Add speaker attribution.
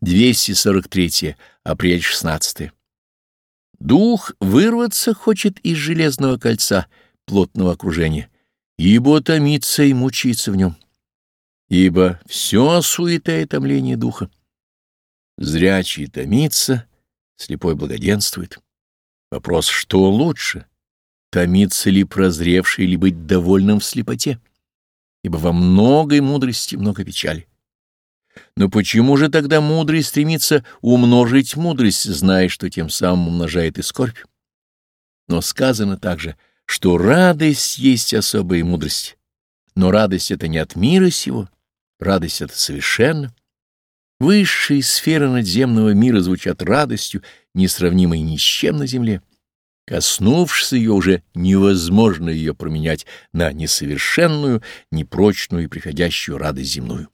Speaker 1: 243 апрель 16 Дух вырваться хочет из железного кольца плотного окружения, ибо томится и мучается в нем. Ибо все суета и томление духа. Зрячий томится, слепой благоденствует. Вопрос, что лучше, томиться ли прозревший или быть довольным в слепоте? Ибо во многой мудрости много печали. Но почему же тогда мудрый стремится умножить мудрость, зная, что тем самым умножает и скорбь? Но сказано также, что радость есть особая мудрость. Но радость — это не от мира сего, радость — это совершенно. Высшие сферы надземного мира звучат радостью, несравнимой ни с чем на земле. Коснувшись ее, уже невозможно ее променять на несовершенную, непрочную и приходящую радость земную.